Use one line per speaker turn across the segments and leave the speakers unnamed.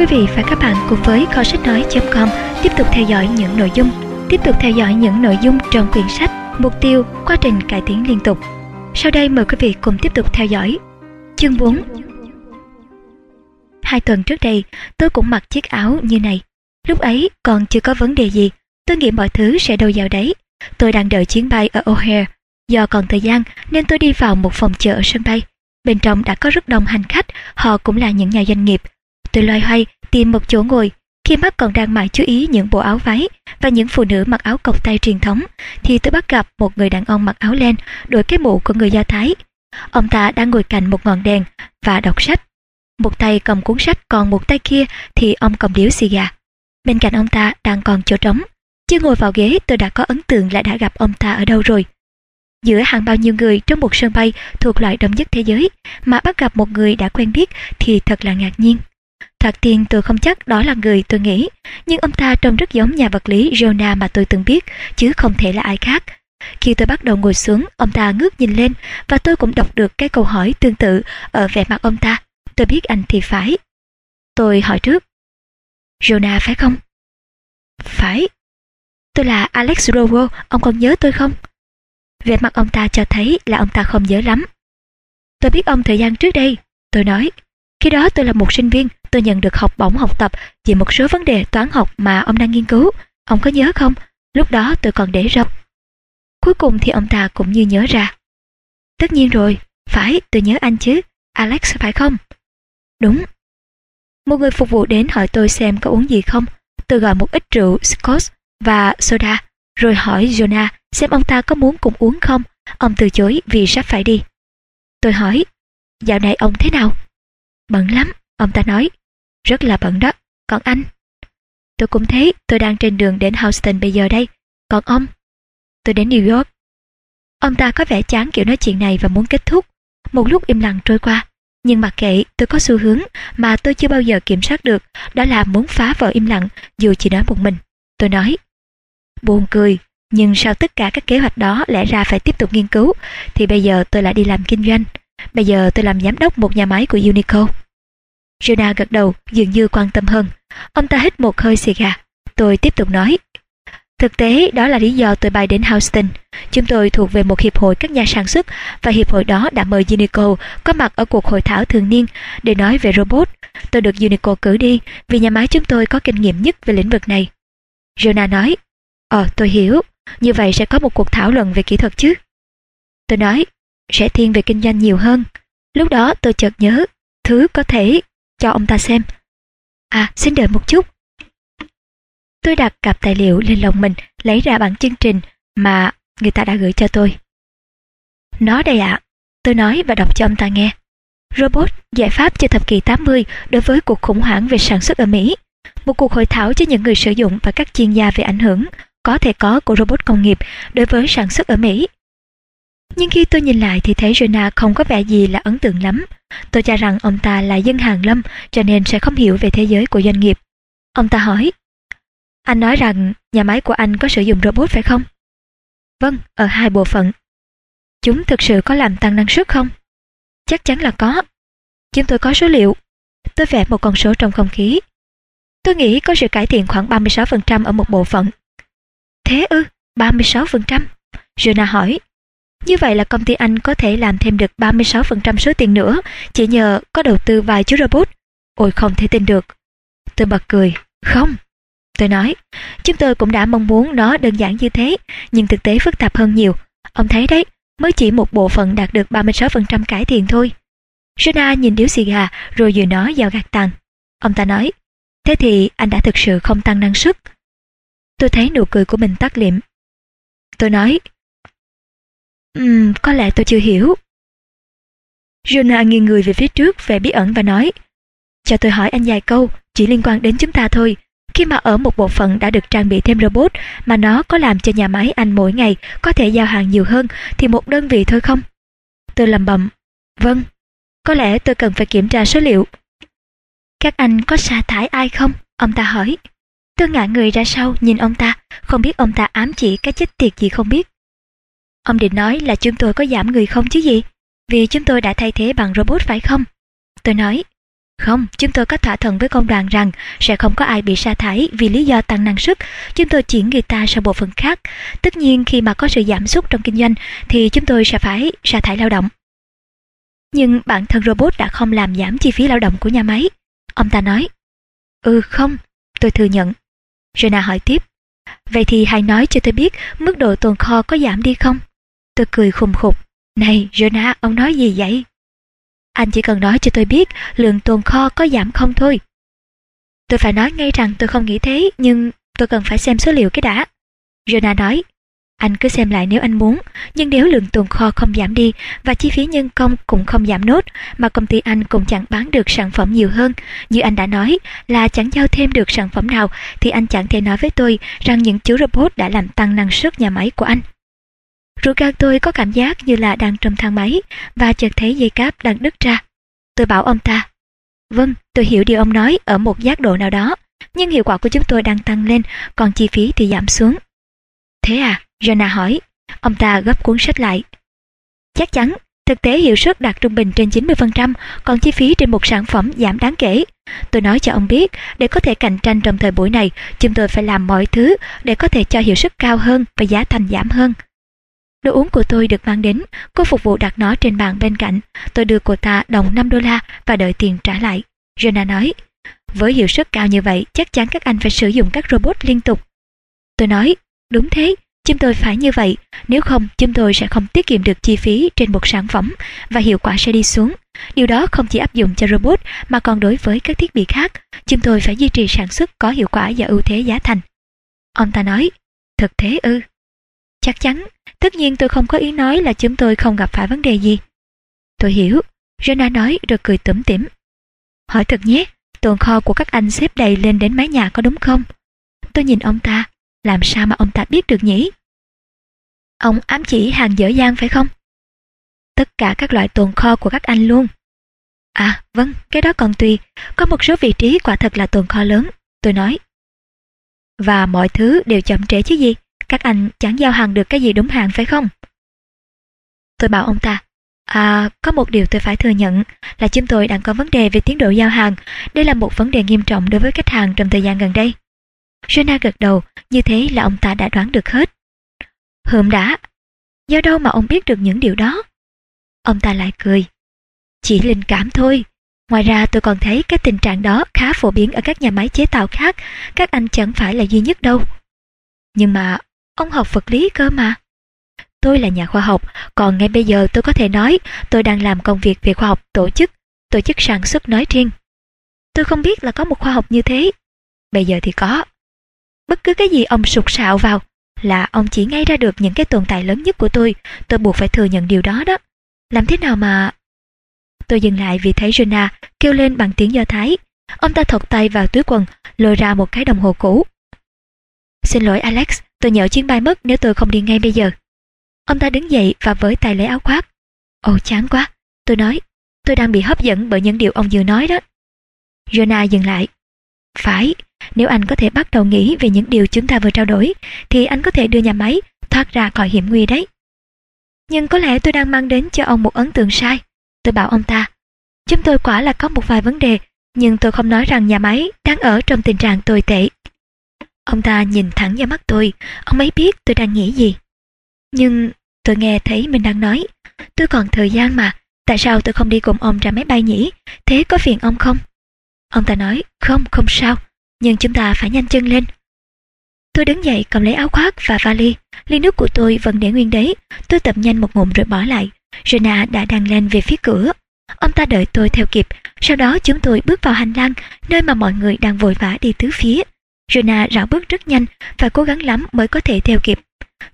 Quý vị và các bạn cùng với kho sách nói.com tiếp tục theo dõi những nội dung, tiếp tục theo dõi những nội dung trong quyển sách Mục tiêu quá trình cải tiến liên tục. Sau đây mời quý vị cùng tiếp tục theo dõi. Chương 4 Hai tuần trước đây, tôi cũng mặc chiếc áo như này. Lúc ấy còn chưa có vấn đề gì, tôi nghĩ mọi thứ sẽ đâu vào đấy. Tôi đang đợi chuyến bay ở O'Hare. Do còn thời gian nên tôi đi vào một phòng chờ ở sân bay. Bên trong đã có rất đông hành khách, họ cũng là những nhà doanh nghiệp. Tôi loay hoay tìm một chỗ ngồi. Khi mắt còn đang mãi chú ý những bộ áo váy và những phụ nữ mặc áo cộc tay truyền thống, thì tôi bắt gặp một người đàn ông mặc áo len, đội cái mũ của người Do Thái. Ông ta đang ngồi cạnh một ngọn đèn và đọc sách. Một tay cầm cuốn sách còn một tay kia thì ông cầm điếu xì gà. Bên cạnh ông ta đang còn chỗ trống. Chưa ngồi vào ghế tôi đã có ấn tượng là đã gặp ông ta ở đâu rồi. Giữa hàng bao nhiêu người trong một sân bay thuộc loại đông nhất thế giới mà bắt gặp một người đã quen biết thì thật là ngạc nhiên. Thoạt tiên tôi không chắc đó là người tôi nghĩ, nhưng ông ta trông rất giống nhà vật lý Jonah mà tôi từng biết, chứ không thể là ai khác. Khi tôi bắt đầu ngồi xuống, ông ta ngước nhìn lên và tôi cũng đọc được cái câu hỏi tương tự ở vẻ mặt ông ta. Tôi biết anh thì phải. Tôi hỏi trước. Jonah phải không? Phải. Tôi là Alex Rowo, ông còn nhớ tôi không? Vẻ mặt ông ta cho thấy là ông ta không nhớ lắm. Tôi biết ông thời gian trước đây, tôi nói. Khi đó tôi là một sinh viên, tôi nhận được học bổng học tập về một số vấn đề toán học mà ông đang nghiên cứu. Ông có nhớ không? Lúc đó tôi còn để râu. Cuối cùng thì ông ta cũng như nhớ ra. Tất nhiên rồi, phải, tôi nhớ anh chứ. Alex phải không? Đúng. Một người phục vụ đến hỏi tôi xem có uống gì không. Tôi gọi một ít rượu Scotch và soda, rồi hỏi Jonah xem ông ta có muốn cùng uống không. Ông từ chối vì sắp phải đi. Tôi hỏi, dạo này ông thế nào? Bận lắm, ông ta nói. Rất là bận đó, còn anh? Tôi cũng thấy tôi đang trên đường đến Houston bây giờ đây. Còn ông? Tôi đến New York. Ông ta có vẻ chán kiểu nói chuyện này và muốn kết thúc. Một lúc im lặng trôi qua. Nhưng mặc kệ, tôi có xu hướng mà tôi chưa bao giờ kiểm soát được, đó là muốn phá vỡ im lặng dù chỉ nói một mình. Tôi nói, buồn cười, nhưng sau tất cả các kế hoạch đó lẽ ra phải tiếp tục nghiên cứu, thì bây giờ tôi lại đi làm kinh doanh. Bây giờ tôi làm giám đốc một nhà máy của Unico. Jonah gật đầu, dường như quan tâm hơn. Ông ta hít một hơi xì gà. Tôi tiếp tục nói. Thực tế, đó là lý do tôi bay đến Houston. Chúng tôi thuộc về một hiệp hội các nhà sản xuất và hiệp hội đó đã mời Unico có mặt ở cuộc hội thảo thường niên để nói về robot. Tôi được Unico cử đi vì nhà máy chúng tôi có kinh nghiệm nhất về lĩnh vực này. Jonah nói, Ờ, tôi hiểu. Như vậy sẽ có một cuộc thảo luận về kỹ thuật chứ? Tôi nói, sẽ thiên về kinh doanh nhiều hơn. Lúc đó tôi chợt nhớ, thứ có thể cho ông ta xem. À, xin đợi một chút. Tôi đặt cặp tài liệu lên lòng mình, lấy ra bản chương trình mà người ta đã gửi cho tôi. Nó đây ạ, tôi nói và đọc cho ông ta nghe. Robot, giải pháp cho thập kỷ 80 đối với cuộc khủng hoảng về sản xuất ở Mỹ. Một cuộc hội thảo cho những người sử dụng và các chuyên gia về ảnh hưởng có thể có của robot công nghiệp đối với sản xuất ở Mỹ. Nhưng khi tôi nhìn lại thì thấy Jonah không có vẻ gì là ấn tượng lắm. Tôi cho rằng ông ta là dân hàng lâm cho nên sẽ không hiểu về thế giới của doanh nghiệp. Ông ta hỏi, anh nói rằng nhà máy của anh có sử dụng robot phải không? Vâng, ở hai bộ phận. Chúng thực sự có làm tăng năng suất không? Chắc chắn là có. Chúng tôi có số liệu. Tôi vẽ một con số trong không khí. Tôi nghĩ có sự cải thiện khoảng 36% ở một bộ phận. Thế ư, 36%? Jonah hỏi. Như vậy là công ty anh có thể làm thêm được 36% số tiền nữa chỉ nhờ có đầu tư vài chú robot. Ôi không thể tin được. Tôi bật cười. Không. Tôi nói, chúng tôi cũng đã mong muốn nó đơn giản như thế, nhưng thực tế phức tạp hơn nhiều. Ông thấy đấy, mới chỉ một bộ phận đạt được 36% cải thiện thôi. Jonah nhìn điếu xì gà rồi vừa nói vào gạt tàn. Ông ta nói, thế thì anh đã thực sự không tăng năng suất. Tôi thấy nụ cười của mình tắt liệm. Tôi nói, Ừm, có lẽ tôi chưa hiểu. Jonah nghiêng người về phía trước vẻ bí ẩn và nói, cho tôi hỏi anh vài câu, chỉ liên quan đến chúng ta thôi. Khi mà ở một bộ phận đã được trang bị thêm robot mà nó có làm cho nhà máy anh mỗi ngày có thể giao hàng nhiều hơn thì một đơn vị thôi không? Tôi lầm bầm, vâng, có lẽ tôi cần phải kiểm tra số liệu. Các anh có sa thải ai không? Ông ta hỏi. Tôi ngã người ra sau nhìn ông ta, không biết ông ta ám chỉ cái chết tiệt gì không biết. Ông định nói là chúng tôi có giảm người không chứ gì? Vì chúng tôi đã thay thế bằng robot phải không? Tôi nói, Không, chúng tôi có thỏa thuận với công đoàn rằng sẽ không có ai bị sa thải vì lý do tăng năng suất. Chúng tôi chuyển người ta sang bộ phận khác. Tất nhiên khi mà có sự giảm sút trong kinh doanh thì chúng tôi sẽ phải sa thải lao động. Nhưng bản thân robot đã không làm giảm chi phí lao động của nhà máy. Ông ta nói, Ừ không, tôi thừa nhận. Jonah hỏi tiếp, Vậy thì hãy nói cho tôi biết mức độ tồn kho có giảm đi không? Tôi cười khùng khục. Này, Jonah, ông nói gì vậy? Anh chỉ cần nói cho tôi biết lượng tồn kho có giảm không thôi. Tôi phải nói ngay rằng tôi không nghĩ thế, nhưng tôi cần phải xem số liệu cái đã. Jonah nói, anh cứ xem lại nếu anh muốn, nhưng nếu lượng tồn kho không giảm đi và chi phí nhân công cũng không giảm nốt, mà công ty anh cũng chẳng bán được sản phẩm nhiều hơn, như anh đã nói là chẳng giao thêm được sản phẩm nào, thì anh chẳng thể nói với tôi rằng những chú robot đã làm tăng năng suất nhà máy của anh. Rủ gan tôi có cảm giác như là đang trong thang máy và chợt thấy dây cáp đang đứt ra. Tôi bảo ông ta, vâng, tôi hiểu điều ông nói ở một giác độ nào đó, nhưng hiệu quả của chúng tôi đang tăng lên, còn chi phí thì giảm xuống. Thế à? Jonah hỏi. Ông ta gấp cuốn sách lại. Chắc chắn, thực tế hiệu suất đạt trung bình trên 90%, còn chi phí trên một sản phẩm giảm đáng kể. Tôi nói cho ông biết, để có thể cạnh tranh trong thời buổi này, chúng tôi phải làm mọi thứ để có thể cho hiệu suất cao hơn và giá thành giảm hơn. Đồ uống của tôi được mang đến, cô phục vụ đặt nó trên bàn bên cạnh. Tôi đưa cô ta đồng 5 đô la và đợi tiền trả lại. Jenna nói, với hiệu suất cao như vậy, chắc chắn các anh phải sử dụng các robot liên tục. Tôi nói, đúng thế, chúng tôi phải như vậy, nếu không chúng tôi sẽ không tiết kiệm được chi phí trên một sản phẩm và hiệu quả sẽ đi xuống. Điều đó không chỉ áp dụng cho robot mà còn đối với các thiết bị khác, chúng tôi phải duy trì sản xuất có hiệu quả và ưu thế giá thành. Ông ta nói, thực thế ư? Chắc chắn, tất nhiên tôi không có ý nói là chúng tôi không gặp phải vấn đề gì. Tôi hiểu, Jonah nói rồi cười tủm tỉm. Hỏi thật nhé, tồn kho của các anh xếp đầy lên đến mái nhà có đúng không? Tôi nhìn ông ta, làm sao mà ông ta biết được nhỉ? Ông ám chỉ hàng dở dang phải không? Tất cả các loại tồn kho của các anh luôn. À, vâng, cái đó còn tùy. Có một số vị trí quả thật là tồn kho lớn, tôi nói. Và mọi thứ đều chậm trễ chứ gì? Các anh chẳng giao hàng được cái gì đúng hàng phải không? Tôi bảo ông ta, À, có một điều tôi phải thừa nhận là chúng tôi đang có vấn đề về tiến độ giao hàng. Đây là một vấn đề nghiêm trọng đối với khách hàng trong thời gian gần đây. Jenna gật đầu, như thế là ông ta đã đoán được hết. Hừm đã, do đâu mà ông biết được những điều đó? Ông ta lại cười. Chỉ linh cảm thôi. Ngoài ra tôi còn thấy cái tình trạng đó khá phổ biến ở các nhà máy chế tạo khác, các anh chẳng phải là duy nhất đâu. Nhưng mà, ông học vật lý cơ mà. Tôi là nhà khoa học, còn ngay bây giờ tôi có thể nói tôi đang làm công việc về khoa học tổ chức, tổ chức sản xuất nói riêng. Tôi không biết là có một khoa học như thế. Bây giờ thì có. Bất cứ cái gì ông sụt sạo vào là ông chỉ ngay ra được những cái tồn tại lớn nhất của tôi, tôi buộc phải thừa nhận điều đó đó. Làm thế nào mà... Tôi dừng lại vì thấy Jonah kêu lên bằng tiếng Do Thái. Ông ta thọc tay vào túi quần, lôi ra một cái đồng hồ cũ. Xin lỗi Alex, tôi nhỡ chuyến bay mất nếu tôi không đi ngay bây giờ. Ông ta đứng dậy và với tay lấy áo khoác. Ồ chán quá, tôi nói, tôi đang bị hấp dẫn bởi những điều ông vừa nói đó. Jonah dừng lại. Phải, nếu anh có thể bắt đầu nghĩ về những điều chúng ta vừa trao đổi, thì anh có thể đưa nhà máy thoát ra khỏi hiểm nguy đấy. Nhưng có lẽ tôi đang mang đến cho ông một ấn tượng sai. Tôi bảo ông ta, chúng tôi quả là có một vài vấn đề, nhưng tôi không nói rằng nhà máy đang ở trong tình trạng tồi tệ. Ông ta nhìn thẳng vào mắt tôi, ông ấy biết tôi đang nghĩ gì. Nhưng tôi nghe thấy mình đang nói, tôi còn thời gian mà, tại sao tôi không đi cùng ông ra máy bay nhỉ? Thế có phiền ông không? Ông ta nói, không, không sao, nhưng chúng ta phải nhanh chân lên. Tôi đứng dậy cầm lấy áo khoác và vali, ly nước của tôi vẫn để nguyên đấy, tôi tập nhanh một ngụm rồi bỏ lại. Rena đã đang lên về phía cửa. Ông ta đợi tôi theo kịp, sau đó chúng tôi bước vào hành lang, nơi mà mọi người đang vội vã đi tứ phía. Jonah rảo bước rất nhanh và cố gắng lắm mới có thể theo kịp.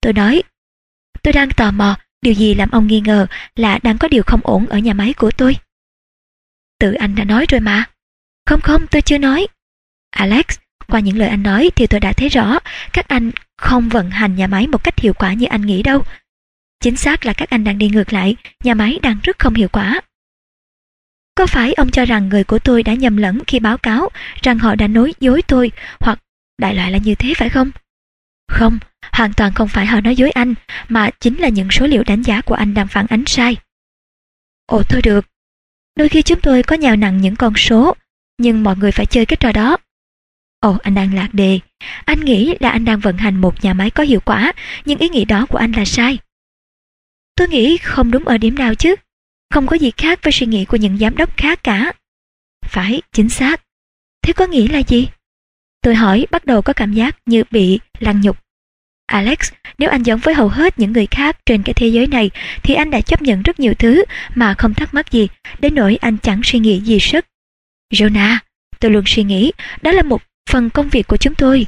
Tôi nói, tôi đang tò mò, điều gì làm ông nghi ngờ là đang có điều không ổn ở nhà máy của tôi. Tự anh đã nói rồi mà. Không không, tôi chưa nói. Alex, qua những lời anh nói thì tôi đã thấy rõ các anh không vận hành nhà máy một cách hiệu quả như anh nghĩ đâu. Chính xác là các anh đang đi ngược lại, nhà máy đang rất không hiệu quả. Có phải ông cho rằng người của tôi đã nhầm lẫn khi báo cáo rằng họ đã nói dối tôi hoặc đại loại là như thế phải không? Không, hoàn toàn không phải họ nói dối anh, mà chính là những số liệu đánh giá của anh đang phản ánh sai. Ồ thôi được. Đôi khi chúng tôi có nhào nặng những con số, nhưng mọi người phải chơi cái trò đó. Ồ, anh đang lạc đề. Anh nghĩ là anh đang vận hành một nhà máy có hiệu quả, nhưng ý nghĩ đó của anh là sai. Tôi nghĩ không đúng ở điểm nào chứ. Không có gì khác với suy nghĩ của những giám đốc khác cả. Phải, chính xác. Thế có nghĩa là gì? Tôi hỏi bắt đầu có cảm giác như bị lăng nhục. Alex, nếu anh giống với hầu hết những người khác trên cái thế giới này thì anh đã chấp nhận rất nhiều thứ mà không thắc mắc gì, đến nỗi anh chẳng suy nghĩ gì sức. Jonah, tôi luôn suy nghĩ đó là một phần công việc của chúng tôi.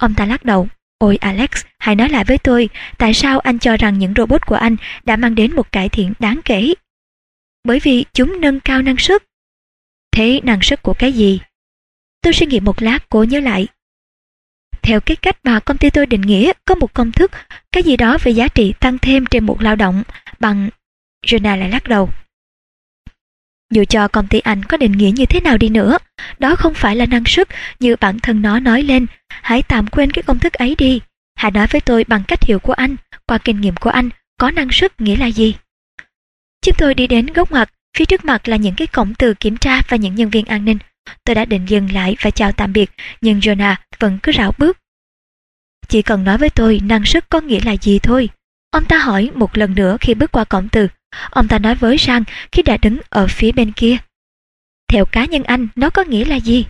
Ông ta lắc đầu. Ôi Alex, hãy nói lại với tôi, tại sao anh cho rằng những robot của anh đã mang đến một cải thiện đáng kể? Bởi vì chúng nâng cao năng suất. Thế năng suất của cái gì? Tôi suy nghĩ một lát cố nhớ lại. Theo cái cách mà công ty tôi định nghĩa, có một công thức, cái gì đó về giá trị tăng thêm trên một lao động bằng... Jonah lại lắc đầu. Dù cho công ty anh có định nghĩa như thế nào đi nữa, đó không phải là năng suất như bản thân nó nói lên. Hãy tạm quên cái công thức ấy đi. Hãy nói với tôi bằng cách hiểu của anh, qua kinh nghiệm của anh, có năng suất nghĩa là gì? Chúng tôi đi đến góc mặt, phía trước mặt là những cái cổng từ kiểm tra và những nhân viên an ninh. Tôi đã định dừng lại và chào tạm biệt, nhưng Jonah vẫn cứ rảo bước. Chỉ cần nói với tôi năng suất có nghĩa là gì thôi. Ông ta hỏi một lần nữa khi bước qua cổng từ. Ông ta nói với Sang khi đã đứng ở phía bên kia. Theo cá nhân anh, nó có nghĩa là gì?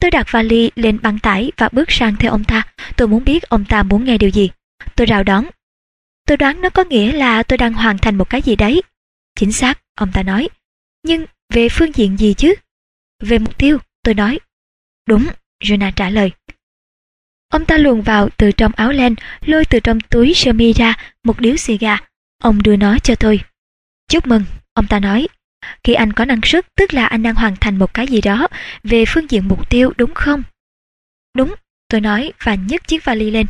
Tôi đặt vali lên băng tải và bước sang theo ông ta. Tôi muốn biết ông ta muốn nghe điều gì. Tôi rào đón. Tôi đoán nó có nghĩa là tôi đang hoàn thành một cái gì đấy. Chính xác, ông ta nói. Nhưng về phương diện gì chứ? Về mục tiêu, tôi nói. Đúng, Jonah trả lời. Ông ta luồn vào từ trong áo len, lôi từ trong túi sơ mi ra một điếu xì gà. Ông đưa nó cho tôi. Chúc mừng, ông ta nói. Khi anh có năng suất tức là anh đang hoàn thành một cái gì đó về phương diện mục tiêu đúng không? Đúng, tôi nói và nhấc chiếc vali lên.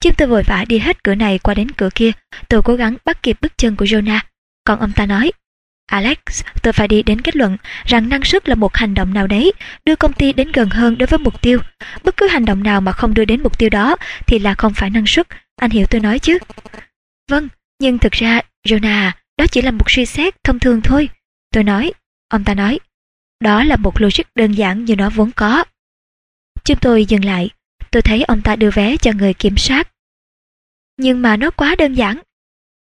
Chúng tôi vội vã đi hết cửa này qua đến cửa kia. Tôi cố gắng bắt kịp bước chân của Jonah. Còn ông ta nói, Alex, tôi phải đi đến kết luận rằng năng suất là một hành động nào đấy, đưa công ty đến gần hơn đối với mục tiêu. Bất cứ hành động nào mà không đưa đến mục tiêu đó thì là không phải năng suất. Anh hiểu tôi nói chứ? Vâng, nhưng thực ra, Jonah, đó chỉ là một suy xét thông thường thôi. Tôi nói, ông ta nói, đó là một logic đơn giản như nó vốn có. Chúng tôi dừng lại, tôi thấy ông ta đưa vé cho người kiểm soát. Nhưng mà nó quá đơn giản.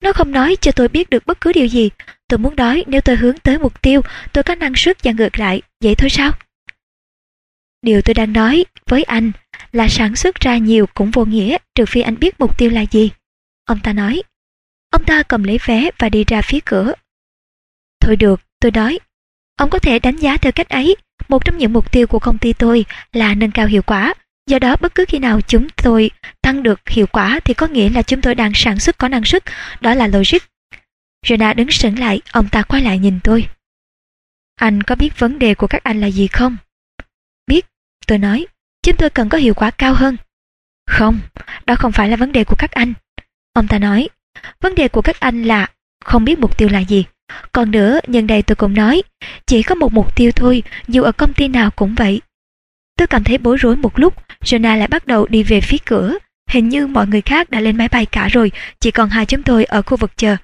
Nó không nói cho tôi biết được bất cứ điều gì. Tôi muốn nói nếu tôi hướng tới mục tiêu, tôi có năng suất và ngược lại, vậy thôi sao? Điều tôi đang nói với anh là sản xuất ra nhiều cũng vô nghĩa trừ phi anh biết mục tiêu là gì. Ông ta nói. Ông ta cầm lấy vé và đi ra phía cửa. Thôi được, tôi nói. Ông có thể đánh giá theo cách ấy. Một trong những mục tiêu của công ty tôi là nâng cao hiệu quả. Do đó bất cứ khi nào chúng tôi tăng được hiệu quả thì có nghĩa là chúng tôi đang sản xuất có năng suất. Đó là logic. Jonah đứng sững lại, ông ta quay lại nhìn tôi. Anh có biết vấn đề của các anh là gì không? Biết, tôi nói, chúng tôi cần có hiệu quả cao hơn. Không, đó không phải là vấn đề của các anh. Ông ta nói, vấn đề của các anh là không biết mục tiêu là gì. Còn nữa, nhân đây tôi cũng nói, chỉ có một mục tiêu thôi, dù ở công ty nào cũng vậy. Tôi cảm thấy bối rối một lúc, Jonah lại bắt đầu đi về phía cửa. Hình như mọi người khác đã lên máy bay cả rồi, chỉ còn hai chúng tôi ở khu vực chờ.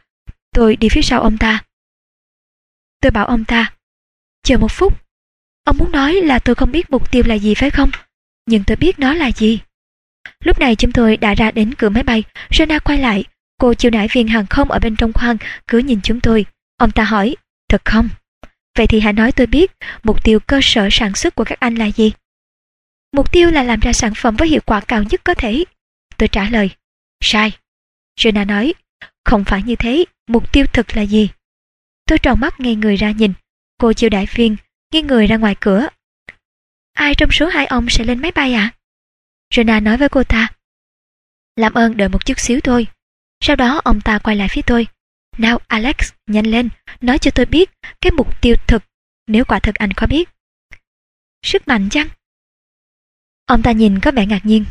Tôi đi phía sau ông ta. Tôi bảo ông ta, chờ một phút. Ông muốn nói là tôi không biết mục tiêu là gì phải không? Nhưng tôi biết nó là gì. Lúc này chúng tôi đã ra đến cửa máy bay, Jonah quay lại. Cô chiêu nãi viên hàng không ở bên trong khoang cứ nhìn chúng tôi. Ông ta hỏi, thật không? Vậy thì hãy nói tôi biết mục tiêu cơ sở sản xuất của các anh là gì? Mục tiêu là làm ra sản phẩm với hiệu quả cao nhất có thể. Tôi trả lời, sai. Jenna nói, không phải như thế, mục tiêu thực là gì? Tôi tròn mắt ngay người ra nhìn, cô chiêu đại viên nghiêng người ra ngoài cửa. Ai trong số hai ông sẽ lên máy bay ạ? À? Nói với cô ta. Làm ơn đợi một chút xíu thôi. Sau đó ông ta quay lại phía tôi. Nào Alex, nhanh lên, nói cho tôi biết cái mục tiêu thực, nếu quả thực anh có biết. Sức mạnh chăng? Ông ta nhìn có vẻ ngạc nhiên.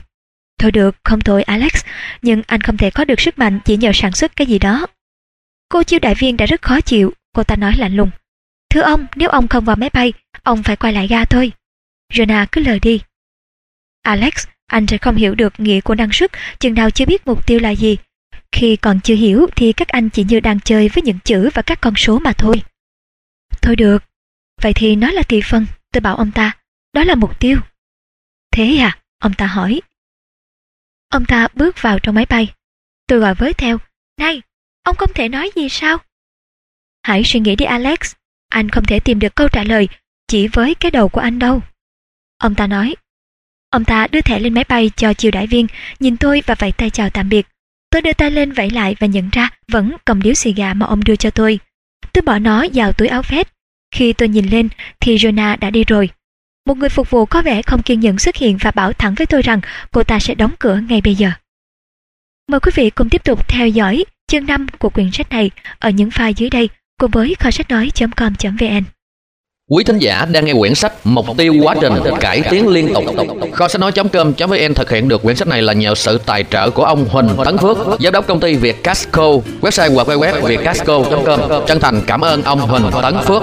Thôi được, không thôi Alex, nhưng anh không thể có được sức mạnh chỉ nhờ sản xuất cái gì đó. Cô chiêu đại viên đã rất khó chịu, cô ta nói lạnh lùng. Thưa ông, nếu ông không vào máy bay, ông phải quay lại ga thôi. Jonah cứ lời đi. Alex, anh sẽ không hiểu được nghĩa của năng suất chừng nào chưa biết mục tiêu là gì. Khi còn chưa hiểu thì các anh chỉ như đang chơi với những chữ và các con số mà thôi. Thôi được. Vậy thì nó là thị phần, tôi bảo ông ta. Đó là mục tiêu. Thế à? Ông ta hỏi. Ông ta bước vào trong máy bay. Tôi gọi với theo. Này, ông không thể nói gì sao? Hãy suy nghĩ đi Alex. Anh không thể tìm được câu trả lời chỉ với cái đầu của anh đâu. Ông ta nói. Ông ta đưa thẻ lên máy bay cho chiều đại viên, nhìn tôi và vẫy tay chào tạm biệt. Tôi đưa tay lên vẫy lại và nhận ra vẫn cầm điếu xì gà mà ông đưa cho tôi. Tôi bỏ nó vào túi áo vest. Khi tôi nhìn lên thì Jonah đã đi rồi. Một người phục vụ có vẻ không kiên nhẫn xuất hiện và bảo thẳng với tôi rằng cô ta sẽ đóng cửa ngay bây giờ. Mời quý vị cùng tiếp tục theo dõi chương 5 của quyển sách này ở những file dưới đây cùng với kho sách nói.com.vn.
Quý thính giả đang nghe quyển sách Mục tiêu quá trình cải tiến liên tục. Kho sách nói.com.vn thực hiện được quyển sách này là nhờ sự tài trợ của ông Huỳnh Tấn Phước, giám đốc công ty Việt Casco, website www vietcasco.com. Chân thành cảm ơn ông Huỳnh Tấn Phước.